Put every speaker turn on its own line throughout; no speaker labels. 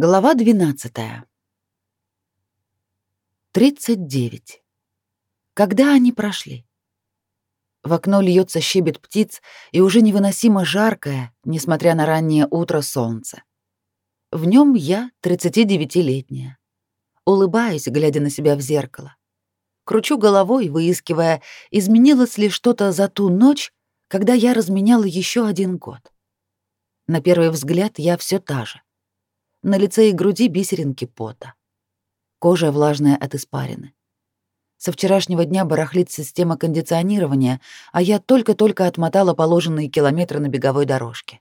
Глава 12. 39. Когда они прошли? В окно льется щебет птиц, и уже невыносимо жаркое, несмотря на раннее утро, солнце. В нем я, 39-летняя. Улыбаюсь, глядя на себя в зеркало. Кручу головой, выискивая, изменилось ли что-то за ту ночь, когда я разменяла еще один год. На первый взгляд я все та же на лице и груди бисеринки пота. Кожа влажная от испарины. Со вчерашнего дня барахлит система кондиционирования, а я только-только отмотала положенные километры на беговой дорожке.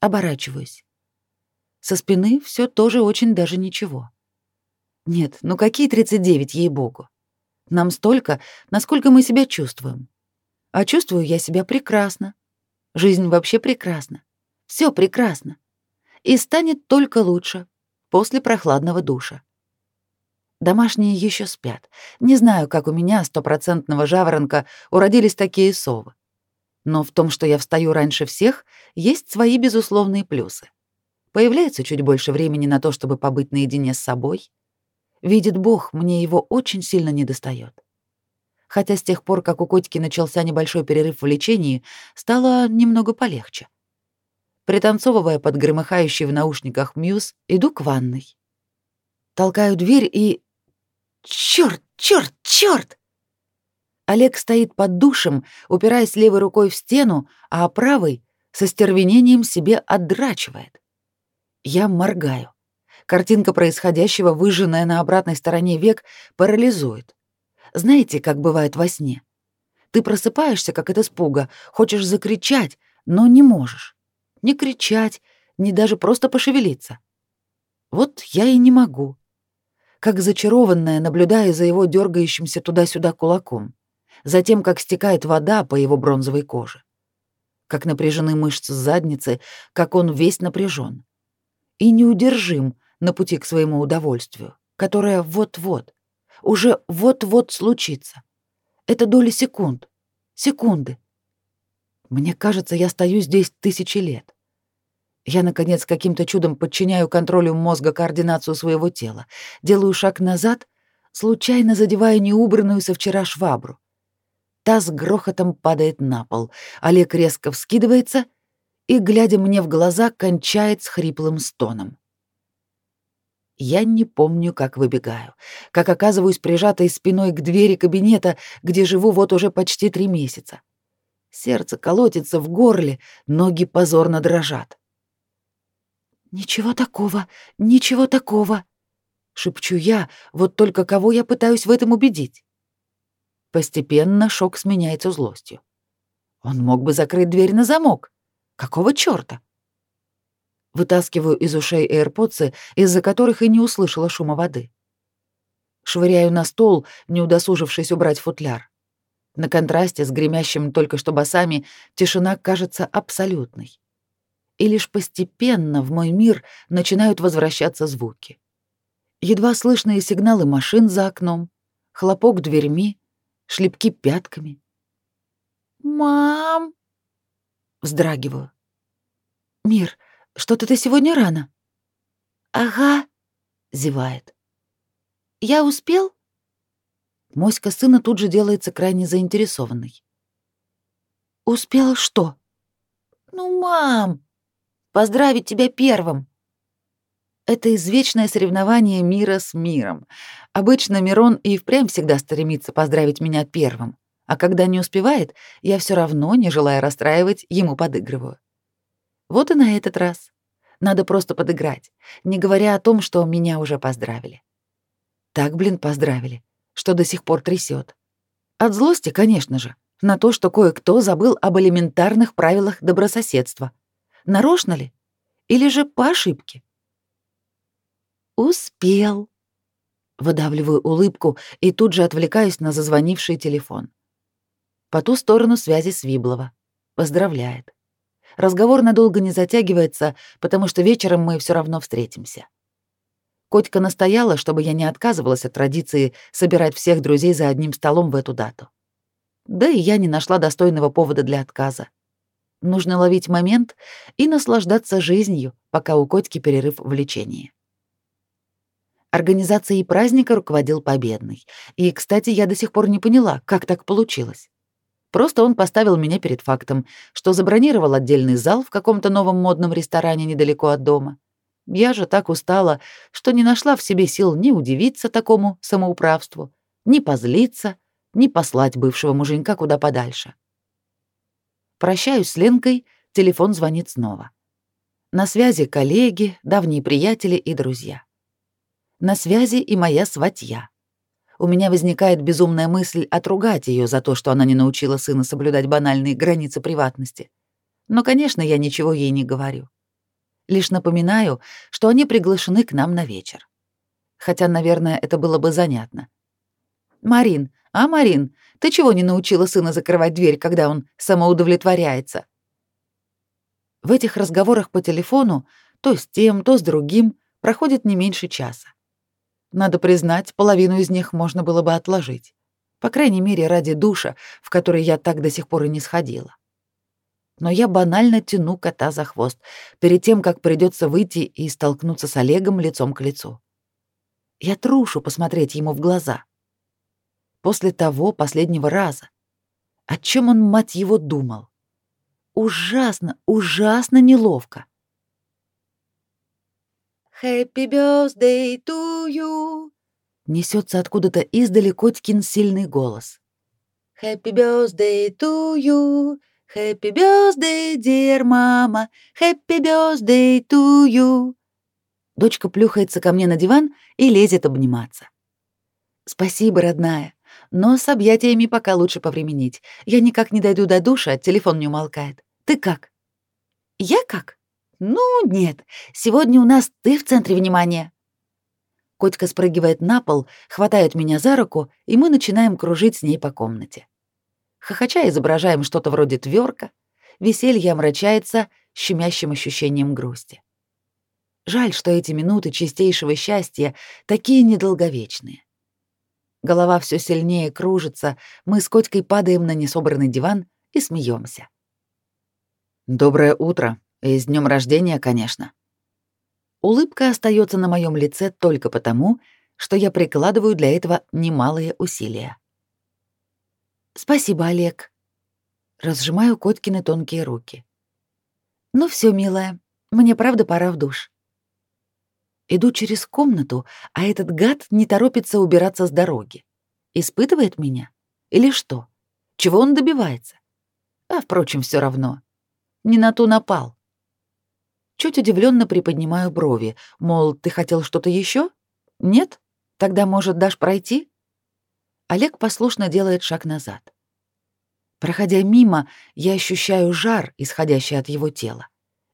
Оборачиваюсь. Со спины все тоже очень даже ничего. Нет, ну какие 39, ей-богу. Нам столько, насколько мы себя чувствуем. А чувствую я себя прекрасно. Жизнь вообще прекрасна. Все прекрасно и станет только лучше после прохладного душа. Домашние еще спят. Не знаю, как у меня, стопроцентного жаворонка, уродились такие совы. Но в том, что я встаю раньше всех, есть свои безусловные плюсы. Появляется чуть больше времени на то, чтобы побыть наедине с собой. Видит Бог, мне его очень сильно недостает. Хотя с тех пор, как у котики начался небольшой перерыв в лечении, стало немного полегче. Пританцовывая под громыхающий в наушниках мьюз, иду к ванной. Толкаю дверь и... Чёрт, чёрт, чёрт! Олег стоит под душем, упираясь левой рукой в стену, а правой со стервенением себе отдрачивает. Я моргаю. Картинка происходящего, выжженная на обратной стороне век, парализует. Знаете, как бывает во сне? Ты просыпаешься, как от испуга, хочешь закричать, но не можешь ни кричать, ни даже просто пошевелиться. Вот я и не могу. Как зачарованная, наблюдая за его дергающимся туда-сюда кулаком, затем как стекает вода по его бронзовой коже, как напряжены мышцы задницы, как он весь напряжен и неудержим на пути к своему удовольствию, которое вот-вот, уже вот-вот случится. Это доли секунд, секунды, мне кажется, я стою здесь тысячи лет. Я, наконец, каким-то чудом подчиняю контролю мозга координацию своего тела, делаю шаг назад, случайно задевая неубранную со вчера швабру. Та с грохотом падает на пол. Олег резко вскидывается и, глядя мне в глаза, кончает с хриплым стоном. Я не помню, как выбегаю, как оказываюсь прижатой спиной к двери кабинета, где живу вот уже почти три месяца. Сердце колотится в горле, ноги позорно дрожат. «Ничего такого, ничего такого», — шепчу я, вот только кого я пытаюсь в этом убедить. Постепенно шок сменяется злостью. Он мог бы закрыть дверь на замок. Какого чёрта? Вытаскиваю из ушей AirPods, из-за которых и не услышала шума воды. Швыряю на стол, не удосужившись убрать футляр. На контрасте с гремящим только что басами тишина кажется абсолютной. И лишь постепенно в мой мир начинают возвращаться звуки. Едва слышные сигналы машин за окном, хлопок дверьми, шлепки пятками. «Мам!» Вздрагиваю. «Мир, что-то ты сегодня рано?» «Ага», — зевает. «Я успел?» Моська сына тут же делается крайне заинтересованной. «Успел что?» «Ну, мам, поздравить тебя первым!» Это извечное соревнование мира с миром. Обычно Мирон и впрямь всегда стремится поздравить меня первым, а когда не успевает, я все равно, не желая расстраивать, ему подыгрываю. Вот и на этот раз. Надо просто подыграть, не говоря о том, что меня уже поздравили. Так, блин, поздравили что до сих пор трясет. От злости, конечно же, на то, что кое-кто забыл об элементарных правилах добрососедства. Нарочно ли? Или же по ошибке? «Успел», Выдавливаю улыбку и тут же отвлекаюсь на зазвонивший телефон. По ту сторону связи Свиблова. Поздравляет. Разговор надолго не затягивается, потому что вечером мы все равно встретимся. Котька настояла, чтобы я не отказывалась от традиции собирать всех друзей за одним столом в эту дату. Да и я не нашла достойного повода для отказа. Нужно ловить момент и наслаждаться жизнью, пока у котики перерыв в лечении. Организацией праздника руководил Победный. И, кстати, я до сих пор не поняла, как так получилось. Просто он поставил меня перед фактом, что забронировал отдельный зал в каком-то новом модном ресторане недалеко от дома. Я же так устала, что не нашла в себе сил ни удивиться такому самоуправству, ни позлиться, ни послать бывшего муженька куда подальше. Прощаюсь с Ленкой, телефон звонит снова. На связи коллеги, давние приятели и друзья. На связи и моя сватья. У меня возникает безумная мысль отругать ее за то, что она не научила сына соблюдать банальные границы приватности. Но, конечно, я ничего ей не говорю. Лишь напоминаю, что они приглашены к нам на вечер. Хотя, наверное, это было бы занятно. «Марин, а, Марин, ты чего не научила сына закрывать дверь, когда он самоудовлетворяется?» В этих разговорах по телефону то с тем, то с другим проходит не меньше часа. Надо признать, половину из них можно было бы отложить. По крайней мере, ради душа, в который я так до сих пор и не сходила. Но я банально тяну кота за хвост, перед тем, как придется выйти и столкнуться с Олегом лицом к лицу. Я трушу посмотреть ему в глаза. После того последнего раза. О чем он, мать его, думал? Ужасно, ужасно неловко.
«Happy birthday to you!»
Несется откуда-то издали Котькин сильный голос.
«Happy birthday to you! Happy birthday, dear mama! Happy birthday to you!»
Дочка плюхается ко мне на диван и лезет обниматься. «Спасибо, родная, но с объятиями пока лучше повременить. Я никак не дойду до душа, телефон не умолкает. Ты как?»
«Я как?» «Ну, нет, сегодня у нас ты в центре внимания».
Котька спрыгивает на пол, хватает меня за руку, и мы начинаем кружить с ней по комнате. Хохоча изображаем что-то вроде тверка, веселье омрачается щемящим ощущением грусти. Жаль, что эти минуты чистейшего счастья такие недолговечные. Голова все сильнее кружится, мы с Котькой падаем на несобранный диван и смеемся. «Доброе утро», и с днем рождения, конечно. Улыбка остается на моем лице только потому, что я прикладываю для этого немалые усилия. Спасибо, Олег. Разжимаю Коткины тонкие руки. Ну все, милая, мне правда пора в душ. Иду через комнату, а этот гад не торопится убираться с дороги. Испытывает меня? Или что? Чего он добивается? А, впрочем, все равно. Не на ту напал. Чуть удивленно приподнимаю брови, мол, ты хотел что-то еще? Нет? Тогда, может, дашь пройти? Олег послушно делает шаг назад. Проходя мимо, я ощущаю жар, исходящий от его тела,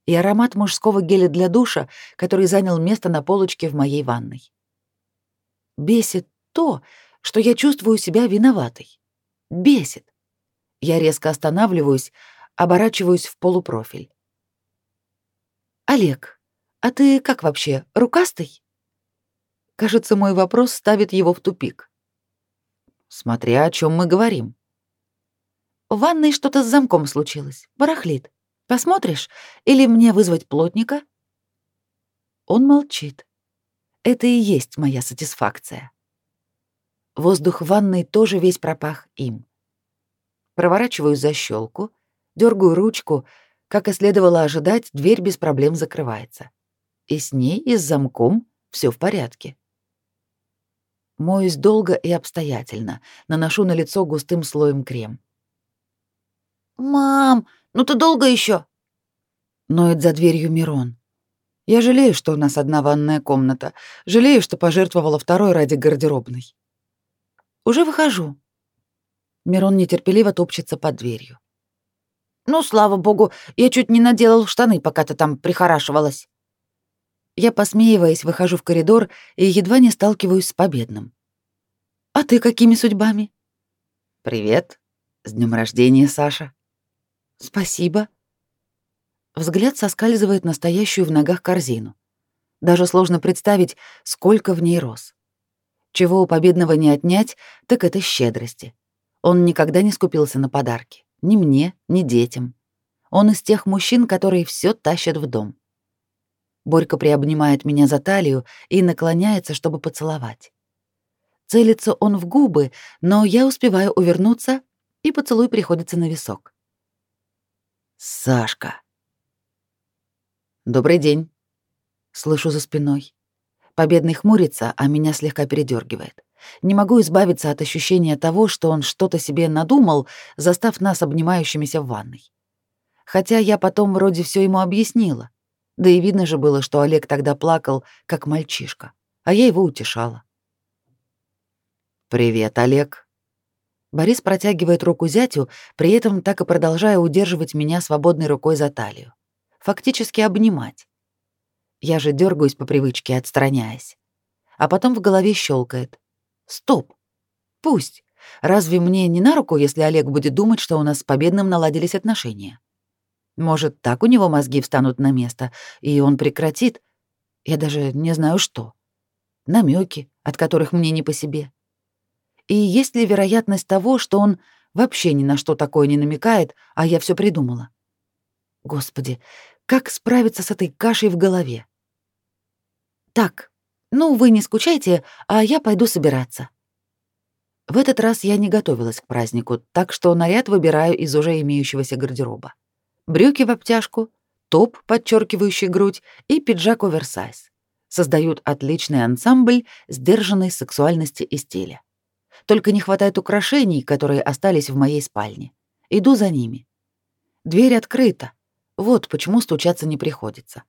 и аромат мужского геля для душа, который занял место на полочке в моей ванной. Бесит то, что я чувствую себя виноватой. Бесит. Я резко останавливаюсь, оборачиваюсь в полупрофиль. «Олег, а ты как вообще, рукастый?» Кажется, мой вопрос ставит его в тупик. Смотря о чем мы говорим. В ванной что-то с замком случилось, барахлит. Посмотришь? Или мне вызвать плотника? Он молчит. Это и есть моя сатисфакция. Воздух в ванной тоже весь пропах им. Проворачиваю защелку, дергаю ручку — как и следовало ожидать, дверь без проблем закрывается. И с ней, и с замком все в порядке. Моюсь долго и обстоятельно, наношу на лицо густым слоем крем.
«Мам, ну ты долго еще?
Ноет за дверью Мирон. Я жалею, что у нас одна ванная комната. Жалею, что пожертвовала второй ради гардеробной. Уже выхожу. Мирон нетерпеливо топчется под дверью.
Ну, слава богу, я чуть не наделал штаны, пока ты там прихорашивалась.
Я, посмеиваясь, выхожу в коридор и едва не сталкиваюсь с победным. А ты какими судьбами? Привет. С днем рождения, Саша. Спасибо. Взгляд соскальзывает на стоящую в ногах корзину. Даже сложно представить, сколько в ней роз. Чего у победного не отнять, так это щедрости. Он никогда не скупился на подарки. Ни мне, ни детям. Он из тех мужчин, которые все тащат в дом. Борька приобнимает меня за талию и наклоняется, чтобы поцеловать. Целится он в губы, но я успеваю увернуться, и поцелуй приходится на висок. «Сашка!» «Добрый день!» Слышу за спиной. Победный хмурится, а меня слегка передергивает. Не могу избавиться от ощущения того, что он что-то себе надумал, застав нас обнимающимися в ванной. Хотя я потом вроде все ему объяснила. Да и видно же было, что Олег тогда плакал, как мальчишка, а я его утешала. «Привет, Олег». Борис протягивает руку зятю, при этом так и продолжая удерживать меня свободной рукой за талию. Фактически обнимать. Я же дергаюсь по привычке, отстраняясь. А потом в голове щелкает. Стоп. Пусть. Разве мне не на руку, если Олег будет думать, что у нас с Победным наладились отношения? Может, так у него мозги встанут на место, и он прекратит? Я даже не знаю что. Намеки, от которых мне не по себе. И есть ли вероятность того, что он вообще ни на что такое не намекает, а я все придумала? Господи, как справиться с этой кашей в голове? Так, ну вы не скучайте, а я пойду собираться. В этот раз я не готовилась к празднику, так что наряд выбираю из уже имеющегося гардероба. Брюки в обтяжку, топ, подчеркивающий грудь, и пиджак оверсайз. Создают отличный ансамбль сдержанной сексуальности и стиля. Только не хватает украшений, которые остались в моей спальне. Иду за ними. Дверь открыта. Вот почему стучаться не приходится.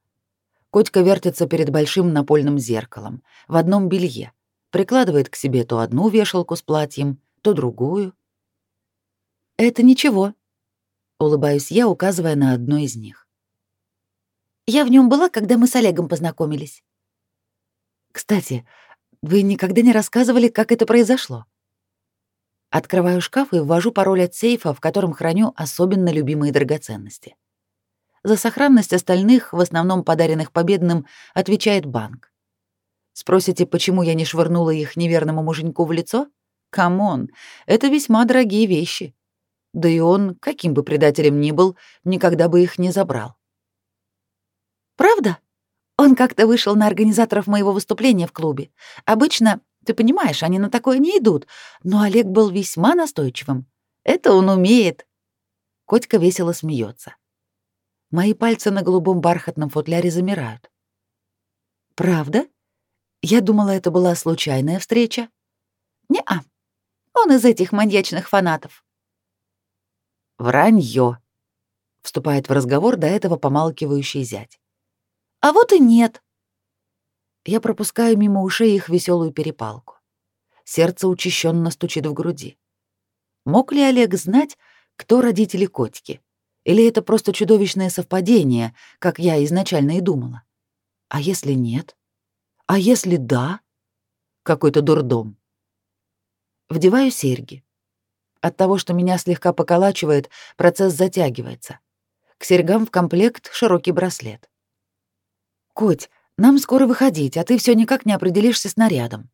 Котька вертится перед большим напольным зеркалом, в одном белье. Прикладывает к себе то одну вешалку с платьем, то другую. «Это ничего», — улыбаюсь я, указывая на одно из них. «Я в нем была, когда мы с Олегом познакомились». «Кстати, вы никогда не рассказывали, как это произошло?» Открываю шкаф и ввожу пароль от сейфа, в котором храню особенно любимые драгоценности. За сохранность остальных, в основном подаренных победным, отвечает банк. Спросите, почему я не швырнула их неверному муженьку в лицо? Come on, это весьма дорогие вещи. Да и он, каким бы предателем ни был, никогда бы их не забрал. Правда? Он как-то вышел на организаторов моего выступления в клубе. Обычно, ты понимаешь, они на такое не идут, но Олег был весьма настойчивым. Это он умеет. Котька весело смеется. Мои пальцы на голубом бархатном футляре замирают. Правда? Я думала, это была случайная встреча. Не-а. Он из этих маньячных фанатов. Вранье. Вступает в разговор до этого помалкивающий зять. А вот и нет. Я пропускаю мимо ушей их веселую перепалку. Сердце учащенно стучит в груди. Мог ли Олег знать, кто родители Котики? Или это просто чудовищное совпадение, как я изначально и думала? А если нет? А если да? Какой-то дурдом. Вдеваю серьги. От того, что меня слегка поколачивает, процесс затягивается. К серьгам в комплект широкий браслет. «Коть, нам скоро выходить, а ты все никак не определишься с нарядом».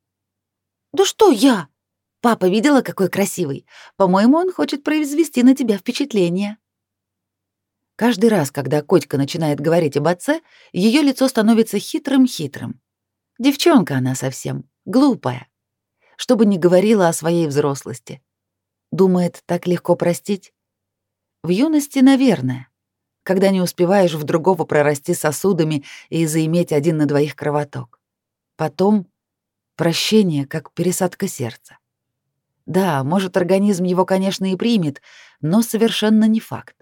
«Да что я? Папа видела, какой красивый. По-моему, он хочет произвести на тебя впечатление». Каждый раз, когда Котька начинает говорить об отце, ее лицо становится хитрым-хитрым. Девчонка она совсем, глупая. Что бы ни говорила о своей взрослости. Думает, так легко простить? В юности, наверное. Когда не успеваешь в другого прорасти сосудами и заиметь один на двоих кровоток. Потом прощение, как пересадка сердца. Да, может, организм его, конечно, и примет, но совершенно не факт.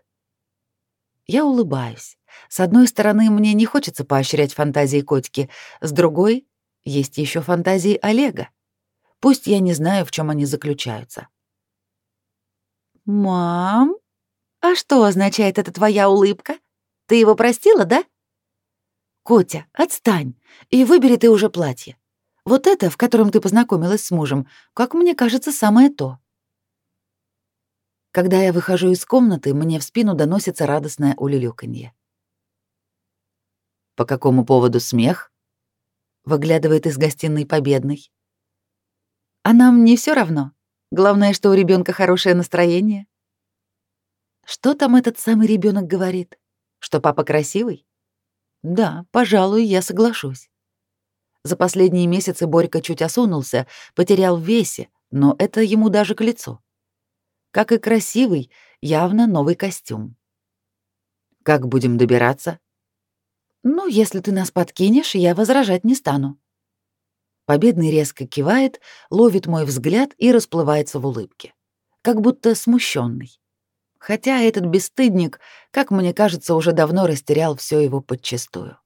Я улыбаюсь. С одной стороны, мне не хочется поощрять фантазии котики, с другой — есть еще фантазии Олега. Пусть я не знаю, в чем они заключаются. «Мам, а что означает эта твоя улыбка? Ты его простила, да?» «Котя, отстань и выбери ты уже платье. Вот это, в котором ты познакомилась с мужем, как мне кажется, самое то». Когда я выхожу из комнаты, мне в спину доносится радостное улюлюканье. «По какому поводу смех?» — выглядывает из гостиной победный. «А нам не все равно. Главное, что у ребенка хорошее настроение». Что там этот самый ребенок говорит? Что папа красивый? Да, пожалуй, я соглашусь. За последние месяцы Борька чуть осунулся, потерял в весе, но это ему даже к лицу. Как и красивый, явно новый костюм. Как будем добираться? Ну, если ты нас подкинешь, я возражать не стану. Победный резко кивает, ловит мой взгляд и расплывается в улыбке, как будто смущенный. Хотя этот бесстыдник, как мне кажется, уже давно растерял все его подчистую.